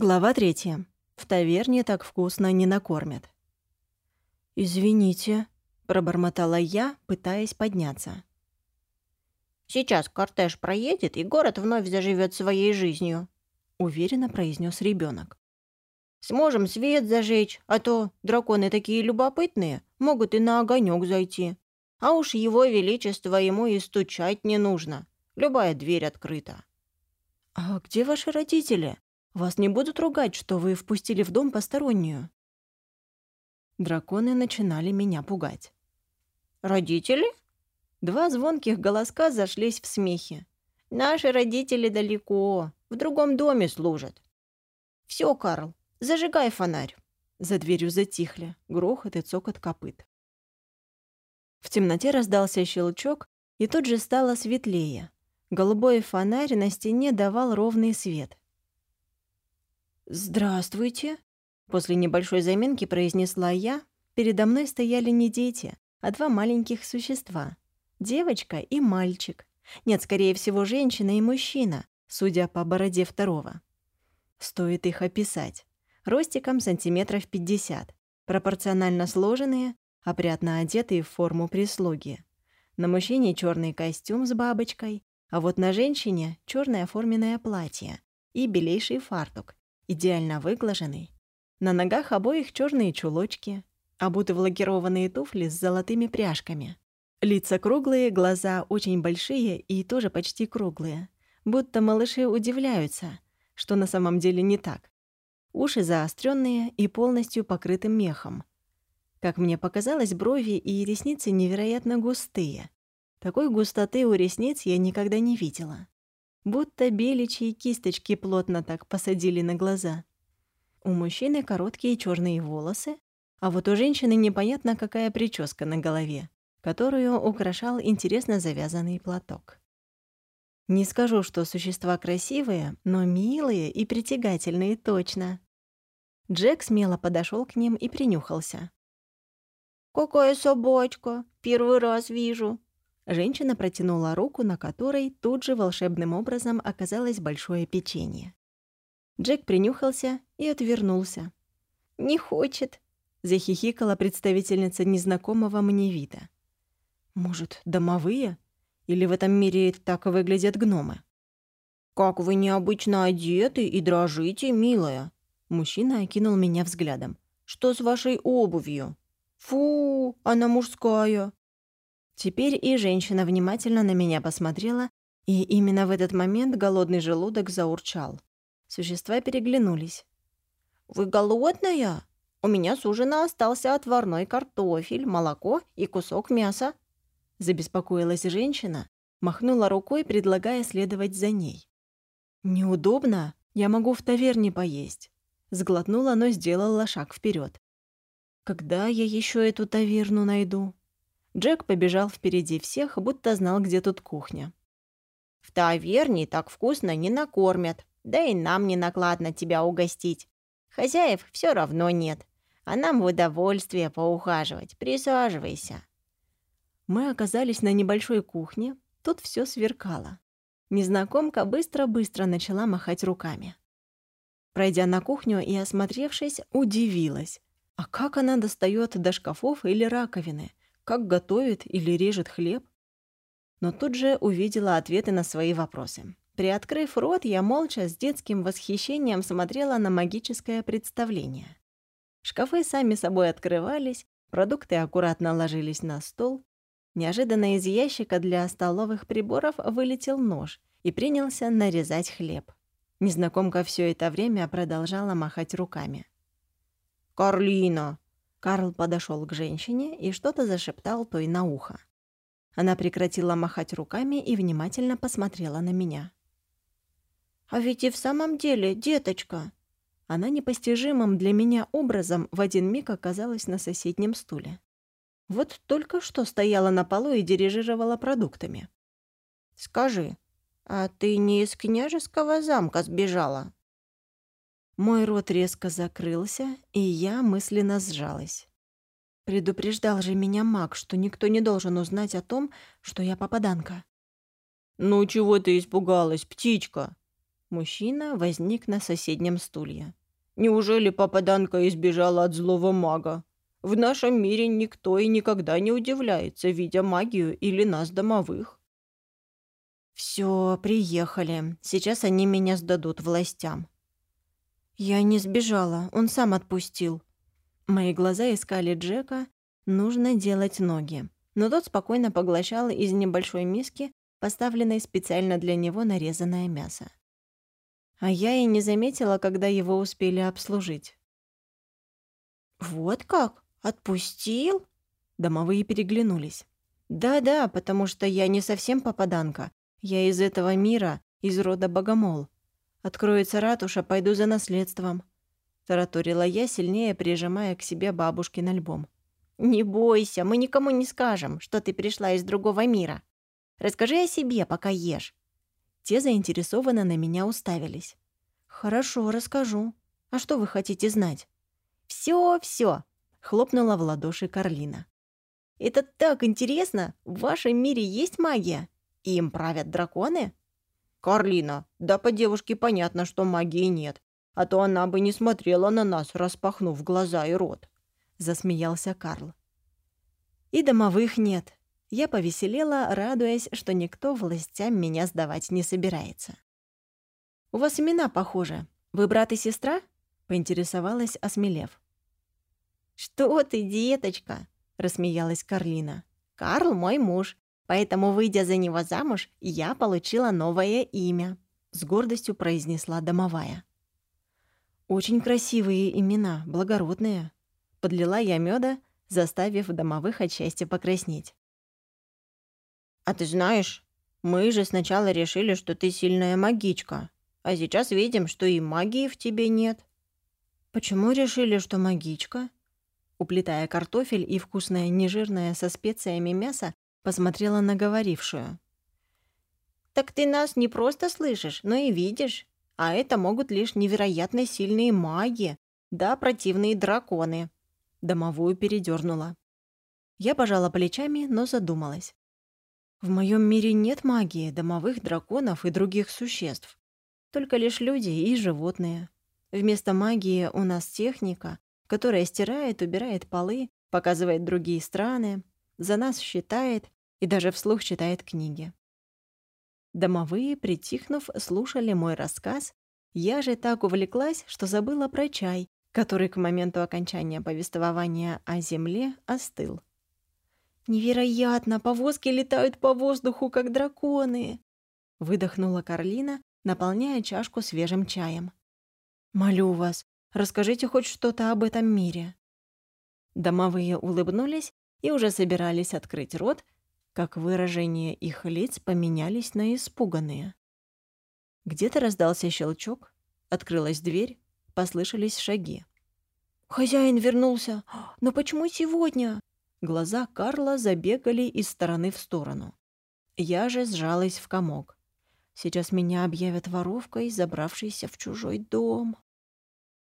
Глава третья. В таверне так вкусно не накормят. «Извините», — пробормотала я, пытаясь подняться. «Сейчас кортеж проедет, и город вновь заживет своей жизнью», — уверенно произнес ребенок. «Сможем свет зажечь, а то драконы такие любопытные, могут и на огонек зайти. А уж его величество ему и стучать не нужно. Любая дверь открыта». «А где ваши родители?» Вас не будут ругать, что вы впустили в дом постороннюю?» Драконы начинали меня пугать. «Родители?» Два звонких голоска зашлись в смехе. «Наши родители далеко, в другом доме служат». «Все, Карл, зажигай фонарь». За дверью затихли, грохот и цокот копыт. В темноте раздался щелчок, и тут же стало светлее. Голубой фонарь на стене давал ровный свет. «Здравствуйте!» После небольшой заминки произнесла я. Передо мной стояли не дети, а два маленьких существа. Девочка и мальчик. Нет, скорее всего, женщина и мужчина, судя по бороде второго. Стоит их описать. Ростиком сантиметров 50. Пропорционально сложенные, опрятно одетые в форму прислуги. На мужчине черный костюм с бабочкой, а вот на женщине черное форменное платье и белейший фартук, идеально выглаженный. На ногах обоих черные чулочки, обуты в лакированные туфли с золотыми пряжками. Лица круглые, глаза очень большие и тоже почти круглые. Будто малыши удивляются, что на самом деле не так. Уши заостренные и полностью покрыты мехом. Как мне показалось, брови и ресницы невероятно густые. Такой густоты у ресниц я никогда не видела будто беличьи кисточки плотно так посадили на глаза. У мужчины короткие черные волосы, а вот у женщины непонятно какая прическа на голове, которую украшал интересно завязанный платок. Не скажу, что существа красивые, но милые и притягательные точно. Джек смело подошел к ним и принюхался. «Какая собачка! Первый раз вижу!» Женщина протянула руку, на которой тут же волшебным образом оказалось большое печенье. Джек принюхался и отвернулся. «Не хочет», — захихикала представительница незнакомого мне вида. «Может, домовые? Или в этом мире так выглядят гномы?» «Как вы необычно одеты и дрожите, милая!» Мужчина окинул меня взглядом. «Что с вашей обувью?» «Фу, она мужская!» Теперь и женщина внимательно на меня посмотрела, и именно в этот момент голодный желудок заурчал. Существа переглянулись. «Вы голодная? У меня с ужина остался отварной картофель, молоко и кусок мяса». Забеспокоилась женщина, махнула рукой, предлагая следовать за ней. «Неудобно, я могу в таверне поесть». Сглотнула, но сделала шаг вперед. «Когда я еще эту таверну найду?» Джек побежал впереди всех, будто знал, где тут кухня. «В таверне так вкусно не накормят, да и нам не накладно тебя угостить. Хозяев все равно нет, а нам в удовольствие поухаживать. Присаживайся». Мы оказались на небольшой кухне, тут все сверкало. Незнакомка быстро-быстро начала махать руками. Пройдя на кухню и осмотревшись, удивилась. А как она достает до шкафов или раковины? Как готовит или режет хлеб. Но тут же увидела ответы на свои вопросы. Приоткрыв рот, я молча с детским восхищением смотрела на магическое представление. Шкафы сами собой открывались, продукты аккуратно ложились на стол. Неожиданно из ящика для столовых приборов вылетел нож и принялся нарезать хлеб. Незнакомка все это время продолжала махать руками. «Карлина, Карл подошел к женщине и что-то зашептал той на ухо. Она прекратила махать руками и внимательно посмотрела на меня. «А ведь и в самом деле, деточка!» Она непостижимым для меня образом в один миг оказалась на соседнем стуле. Вот только что стояла на полу и дирижировала продуктами. «Скажи, а ты не из княжеского замка сбежала?» Мой рот резко закрылся, и я мысленно сжалась. Предупреждал же меня маг, что никто не должен узнать о том, что я попаданка. «Ну чего ты испугалась, птичка?» Мужчина возник на соседнем стулье. «Неужели попаданка избежала от злого мага? В нашем мире никто и никогда не удивляется, видя магию или нас домовых». «Все, приехали. Сейчас они меня сдадут властям». «Я не сбежала, он сам отпустил». Мои глаза искали Джека. Нужно делать ноги. Но тот спокойно поглощал из небольшой миски, поставленной специально для него, нарезанное мясо. А я и не заметила, когда его успели обслужить. «Вот как? Отпустил?» Домовые переглянулись. «Да-да, потому что я не совсем попаданка. Я из этого мира, из рода Богомол. Откроется ратуша, пойду за наследством». Тараторила я, сильнее прижимая к себе бабушкин альбом. «Не бойся, мы никому не скажем, что ты пришла из другого мира. Расскажи о себе, пока ешь». Те заинтересованно на меня уставились. «Хорошо, расскажу. А что вы хотите знать?» «Всё, всё!» — хлопнула в ладоши Карлина. «Это так интересно! В вашем мире есть магия? Им правят драконы?» «Карлина, да по девушке понятно, что магии нет, а то она бы не смотрела на нас, распахнув глаза и рот», — засмеялся Карл. «И домовых нет». Я повеселела, радуясь, что никто властям меня сдавать не собирается. «У вас имена похожи. Вы брат и сестра?» — поинтересовалась, осмелев. «Что ты, деточка?» — рассмеялась Карлина. «Карл мой муж, Поэтому, выйдя за него замуж, я получила новое имя», — с гордостью произнесла домовая. «Очень красивые имена, благородные», — подлила я меда, заставив домовых отчасти покраснеть. «А ты знаешь, мы же сначала решили, что ты сильная магичка, а сейчас видим, что и магии в тебе нет». «Почему решили, что магичка?» Уплетая картофель и вкусное нежирное со специями мясо, посмотрела на говорившую. «Так ты нас не просто слышишь, но и видишь. А это могут лишь невероятно сильные маги, да противные драконы». Домовую передернула. Я пожала плечами, но задумалась. В моем мире нет магии, домовых драконов и других существ. Только лишь люди и животные. Вместо магии у нас техника, которая стирает, убирает полы, показывает другие страны, за нас считает и даже вслух читает книги. Домовые, притихнув, слушали мой рассказ. Я же так увлеклась, что забыла про чай, который к моменту окончания повествования о Земле остыл. «Невероятно! Повозки летают по воздуху, как драконы!» Выдохнула Карлина, наполняя чашку свежим чаем. «Молю вас, расскажите хоть что-то об этом мире». Домовые улыбнулись и уже собирались открыть рот, как выражения их лиц поменялись на испуганные. Где-то раздался щелчок, открылась дверь, послышались шаги. «Хозяин вернулся! Но почему сегодня?» Глаза Карла забегали из стороны в сторону. Я же сжалась в комок. Сейчас меня объявят воровкой, забравшейся в чужой дом.